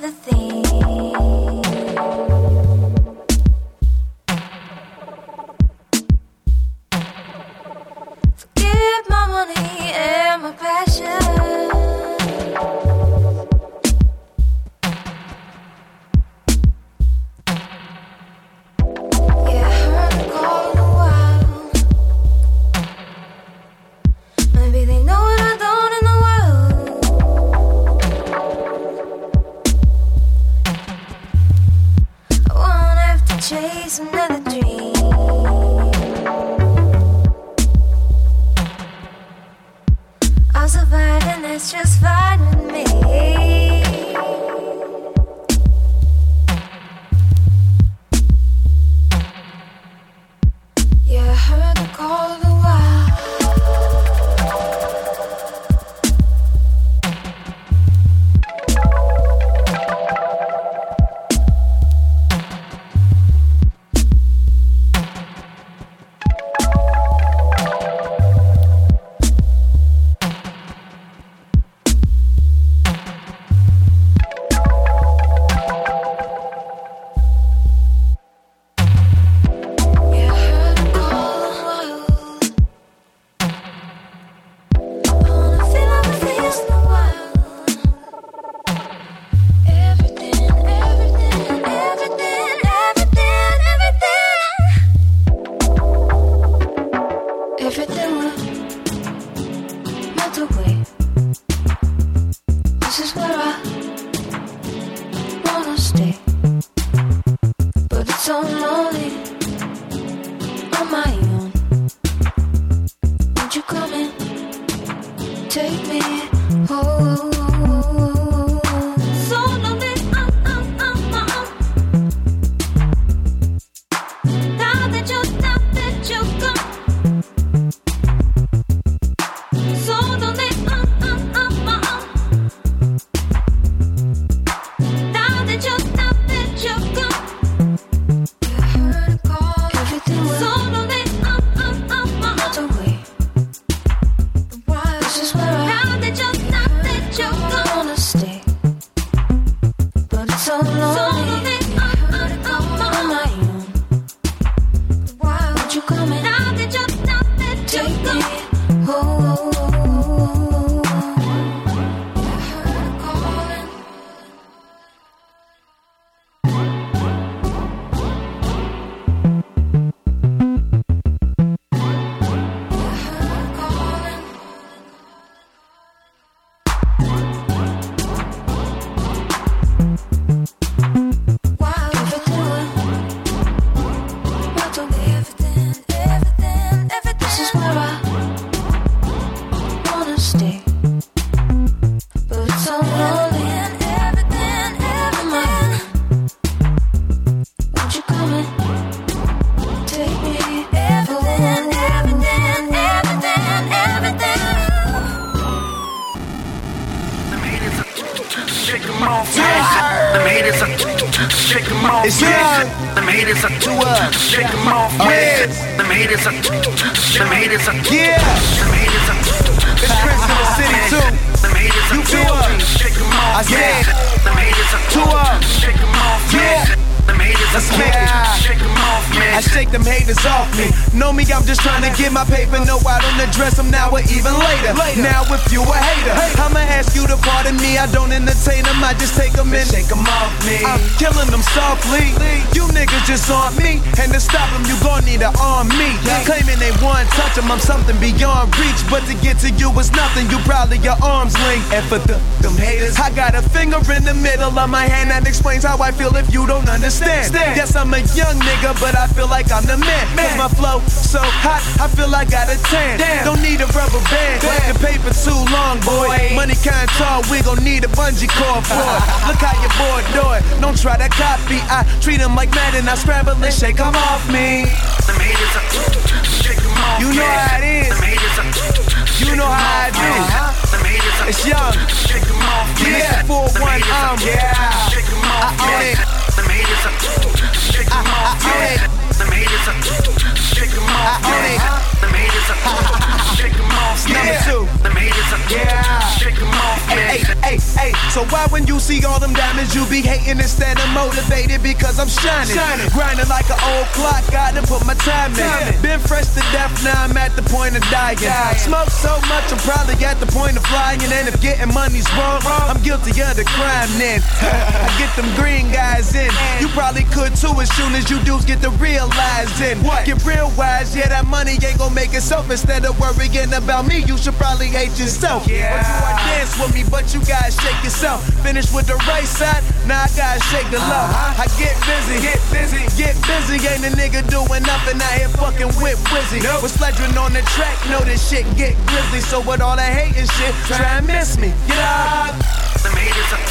The thing. For my paper. No, I don't address 'em now or even later. Now with you, a hater, I'ma ask you to pardon me. I don't entertain 'em, I just take 'em and shake 'em off me. I'm killing 'em softly. You niggas just on me, and to stop 'em you gon' need to arm me. Claiming they won't touch 'em, I'm something beyond reach. But to get to you was nothing. You probably your arms linked. Effortless, I got a finger in the middle of my hand that explains how I feel if you don't understand. Yes, I'm a young nigga, but I feel like I'm the man. Cause my flow so hot, I feel like I got a tan. Don't need a rubber band. The paper too long, boy. Money kind tall, we gon' need a bungee cord for it. Look how your boy do it. Don't try to copy. I treat him like Madden. I scramble and shake him off me. You know how it is. You know how I do. It's young. Yeah, 4 1 um. Yeah. I own it. I, I own it. I own it. Number two. Yeah. Hey, hey, hey, hey. So why when you see all them diamonds, you be hating instead of motivated? Because I'm shining. shining. Grinding like an old clock, gotta put my time in. Been fresh to death, now I'm at the point of dying. Smoke so much, I'm probably at the point of flying. And if getting money's wrong, I'm guilty of the crime then. I get them green guys in. You probably could too as soon as you dudes get the realizing. What? Get real wise, yeah, that money ain't gonna make itself. Instead of worrying about me, you should probably hate yourself. Yeah. Or do I dance with me, but you gotta shake yourself. Finish with the right side, now I gotta shake the left. Uh-huh. I get busy, get busy, get busy. Ain't a nigga doing nothing out here fucking with Wizzy. Nope. With sledging on the track, know this shit get grizzly. So with all that hate and shit, try and miss me. Get up. The haters are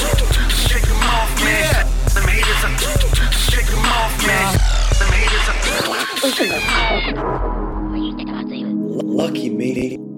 shake them off, man. Yeah. The haters are shake them off, man. Lucky me.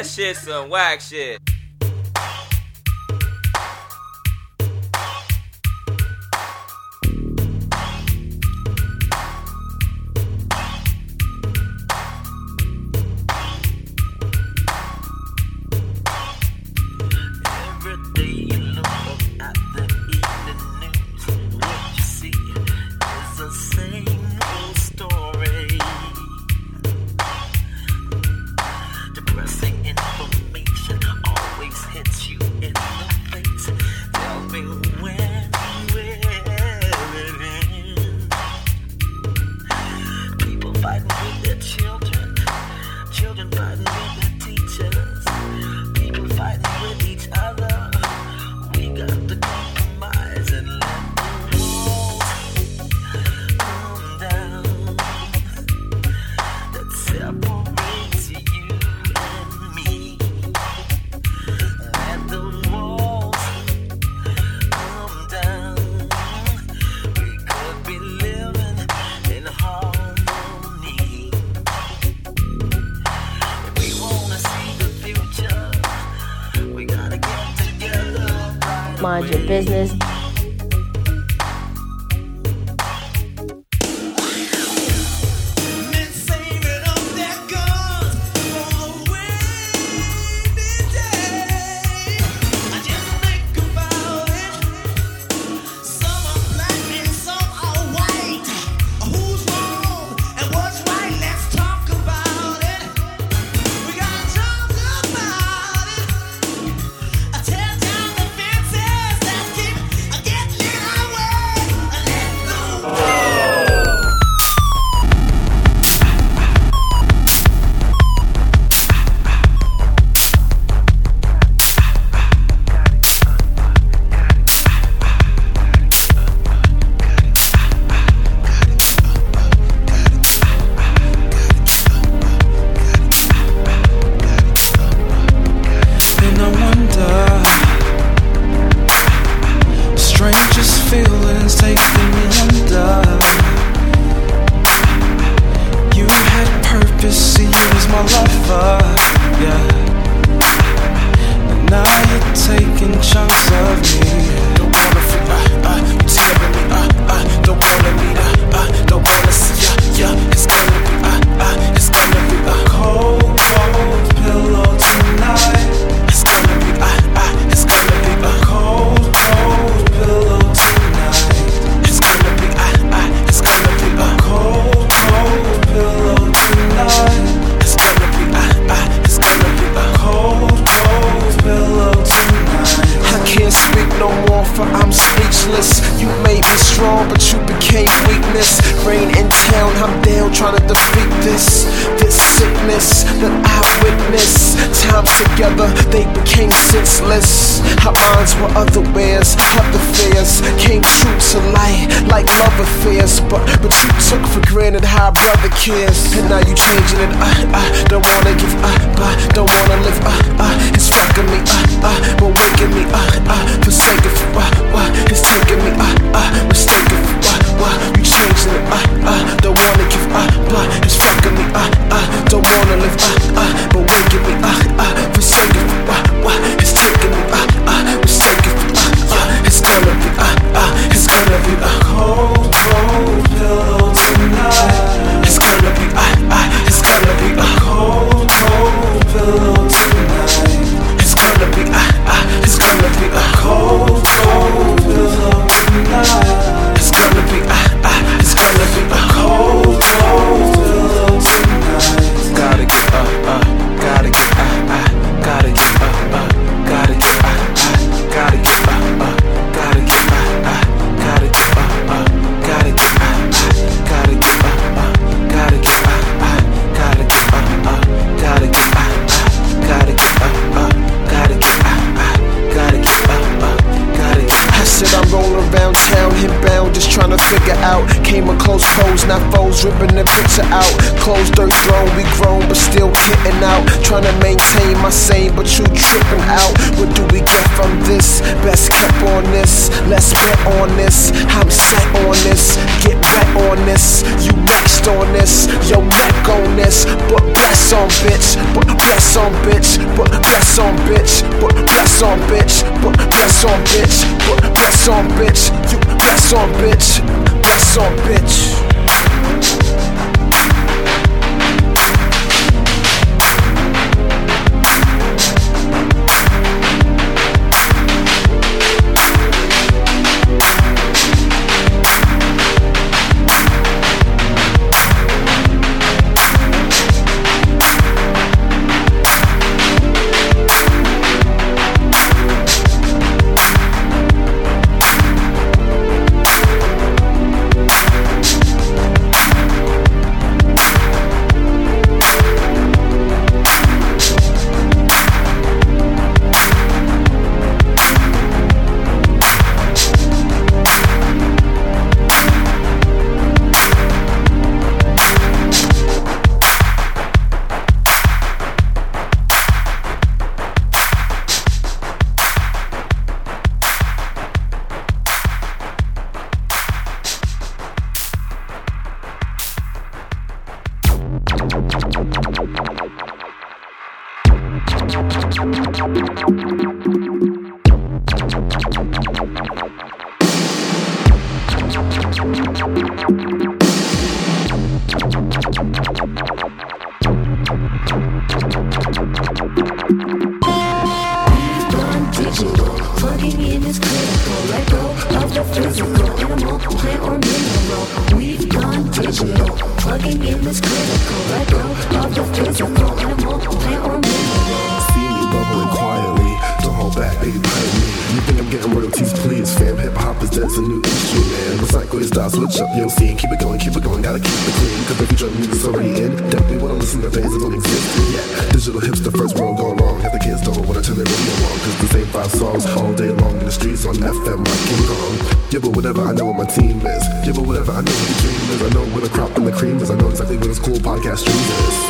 That shit some whack shit. Bitch. You bless on bitch, bless on bitch. Plugging in is critical. Go of the physical. Animal, plant, or Back, baby, pilot me. You think I'm getting royalties, please, fam. Hip hop is it's a new issue, man. Recycle your style, switch up your scene. Keep it going, keep it going, gotta keep it clean. Cause you drug music's already in, definitely wanna listen to things that don't exist yet. Digital hipster, first world gone wrong. Half the kids don't wanna turn their radio on. Cause the same five songs all day long in the streets on FM like King Kong. Yeah, but whatever, I know what my team is. Yeah, but whatever, I know what the dream is. I know where the crop and the cream is. I know exactly where this cool podcast stream is.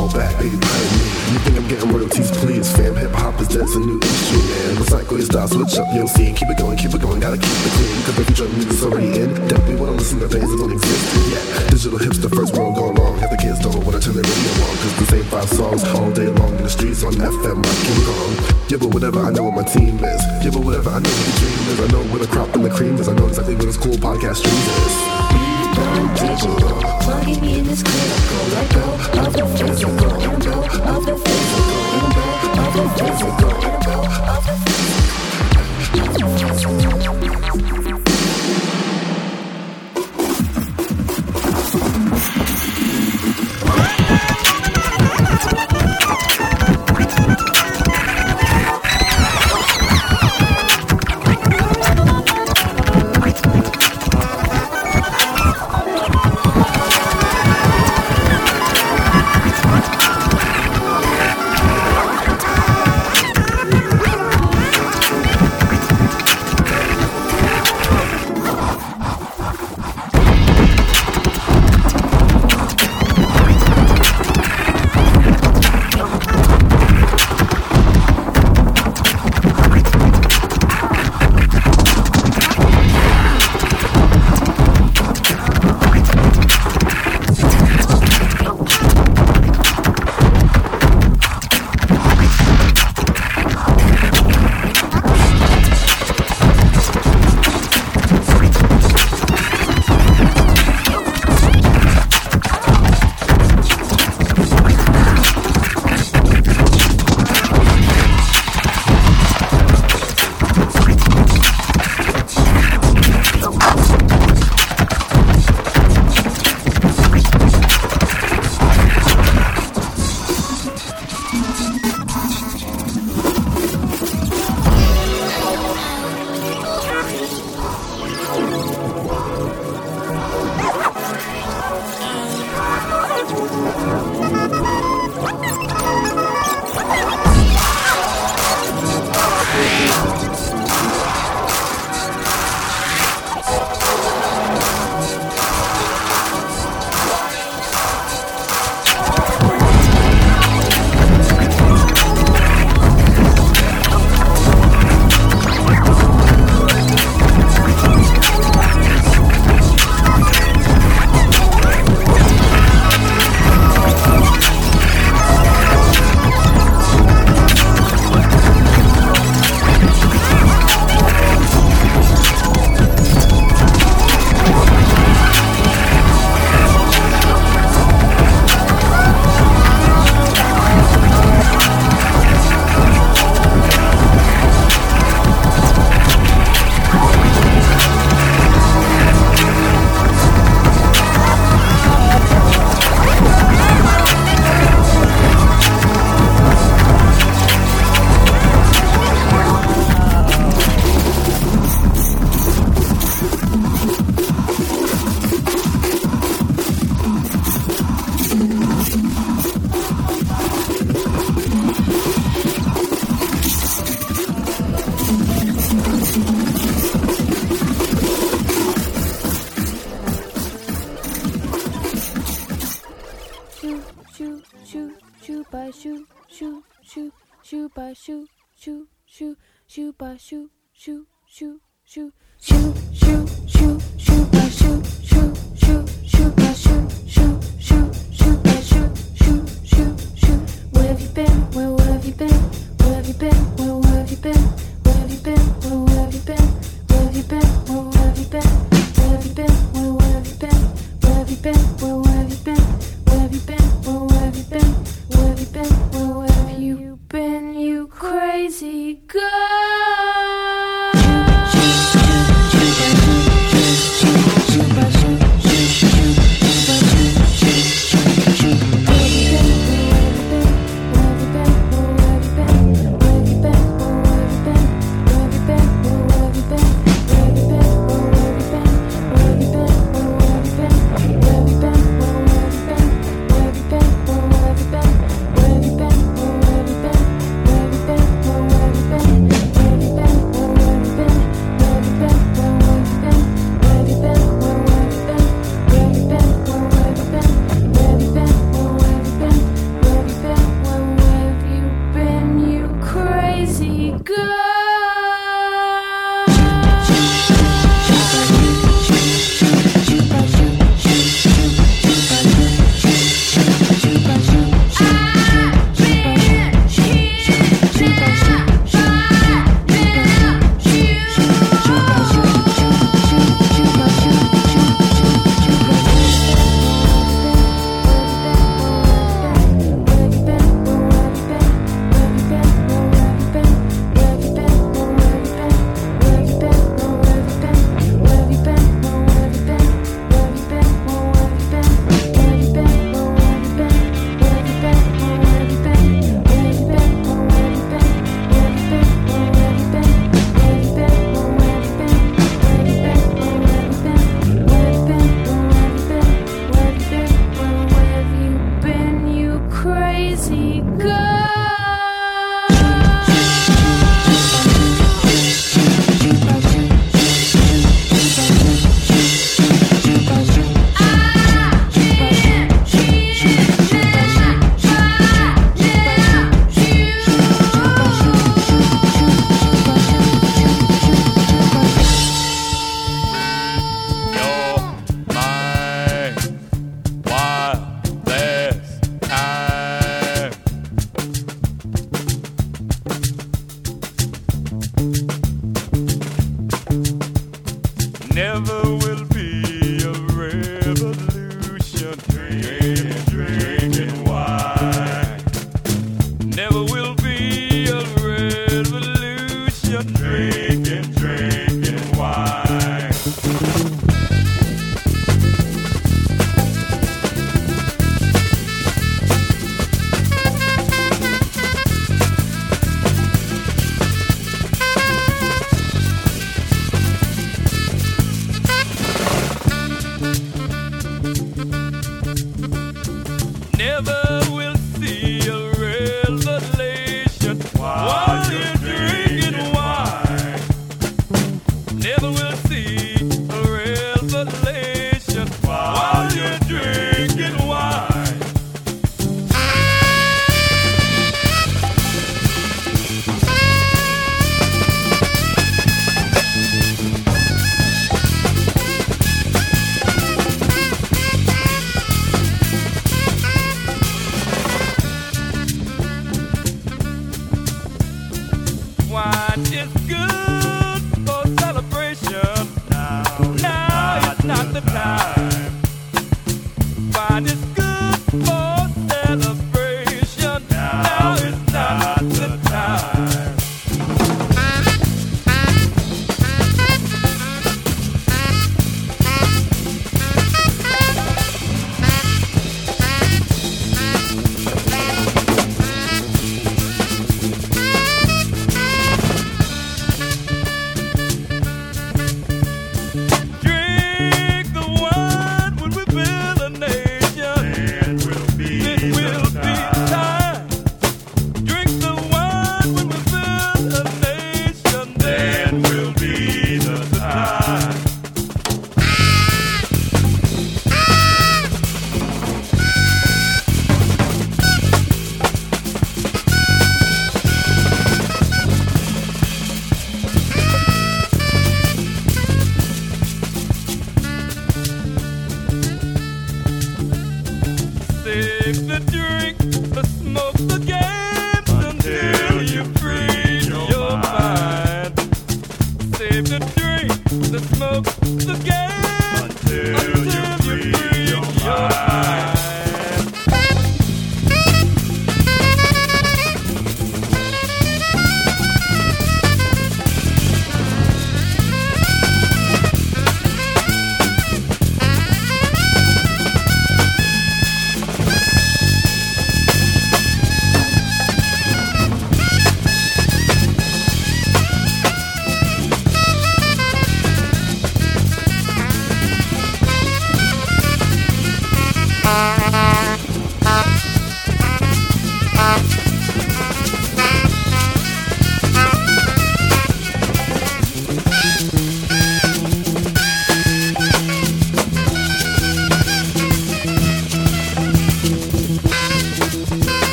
Don't back, baby, me. You think I'm getting royalties, please, fam. Hip hop is it's a new issue, man. Recycle your style, switch up your scene. Keep it going, keep it going, gotta keep it clean. Cause you drug music's already in, definitely wanna listen to things that don't exist yet. Digital hips, the first world gone wrong. Half the kids don't wanna turn their radio on. Cause the same five songs all day long in the streets on FM like King Kong. Yeah, but whatever, I know what my team is. Yeah, but whatever, I know what the dream is. I know where the crop and the cream is. I know exactly where this cool podcast stream is. Gone digital. Plugging me in is critical. Let go of the physical. Let go of the physical. Let go of the physical. Let go of the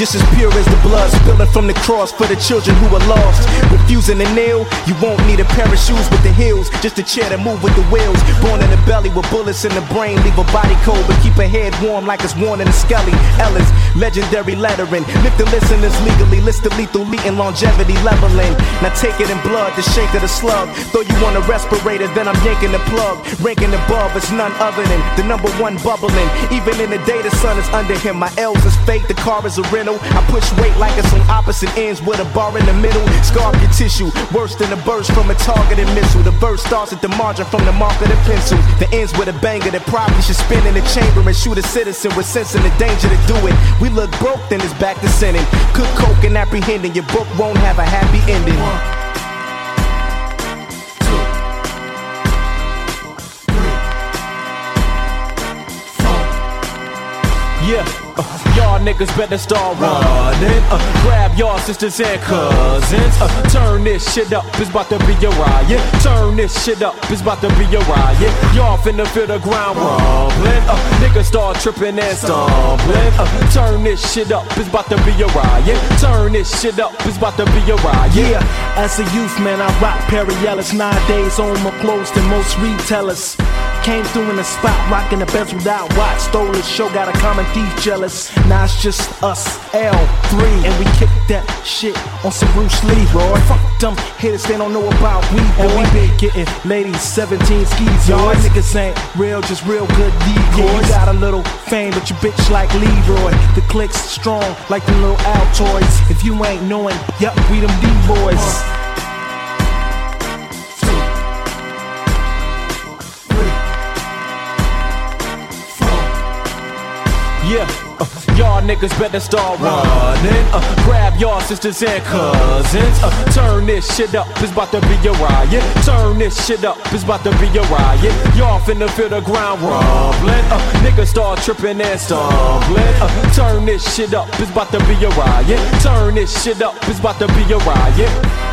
just as pure as the blood spilling from the cross for the children who are lost. Refusing to kneel, you won't need a pair of shoes with the heels, just a chair to move with the wheels. Born in the belly with bullets in the brain, leave a body cold, but keep a head warm like it's worn in a skelly. Ellis, legendary lettering, lift the listeners legally, list the lethal and longevity leveling. Now take it in blood, the shake of the slug. Throw you on a respirator, then I'm yanking the plug. Ranking above, it's none other than the number one bubbling. Even in the day, the sun is under him. My L's is fake, the car is a rental. I push weight like it's on opposite ends with a bar in the middle. Scarf your tissue, worse than a burst from a targeted missile. The verse starts at the margin from the mark of the pencil. The ends with a banger that probably should spin in the chamber and shoot a citizen with sense and the danger to do it. We look broke, then it's back to sinning. Cook coke and apprehending. Your book won't have a happy ending. Yeah, y'all niggas better start running. Uh, grab y'all sisters and cousins. Uh, turn this shit up, it's about to be a riot. Turn this shit up, it's about to be a riot. Y'all finna feel the ground rumbling. Uh, niggas start tripping and stumbling. Uh, turn this shit up, it's about to be a riot. Turn this shit up, it's about to be a riot. Yeah, as a youth man, I rock Perry Ellis. days on my clothes than most retailers. Came through in the spot, rocking the best without watch. Stole his show, got a common thief jealous. Now it's just us, L3, and we kick that shit on some Bruce Lee, boy. Fuck them hitters, they don't know about we, boy. And we been getting ladies 17 skis, y'all niggas ain't real, just real good decoys. Yeah, you got a little fame, but you bitch like Leroy. The click's strong, like the little Altoids. If you ain't knowing, yup, we them D-boys. Yeah, uh, y'all niggas better start running. Uh, grab y'all sisters and cousins. Uh, turn this shit up, it's about to be a riot. Turn this shit up, it's about to be a riot. Y'all finna feel the ground rumbling. Uh, niggas start tripping and stumbling. Uh, turn this shit up, it's about to be a riot. Turn this shit up, it's about to be a riot.